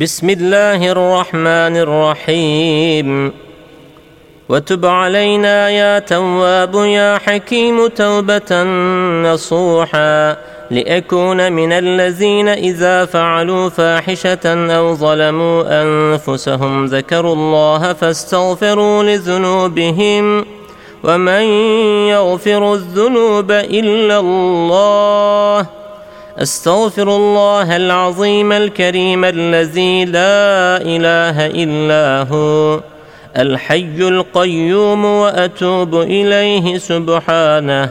بسم الله الرحمن الرحيم. وتب علينا يا تواب يا حكيم توبة نصوحا لأكون من الذين إذا فعلوا فاحشة أو ظلموا أنفسهم ذكروا الله فاستغفروا لذنوبهم ومن يغفر الذنوب إلا الله أستغفر الله العظيم الكريم الذي لا إله إلا هو الحي القيوم وأتوب إليه سبحانه.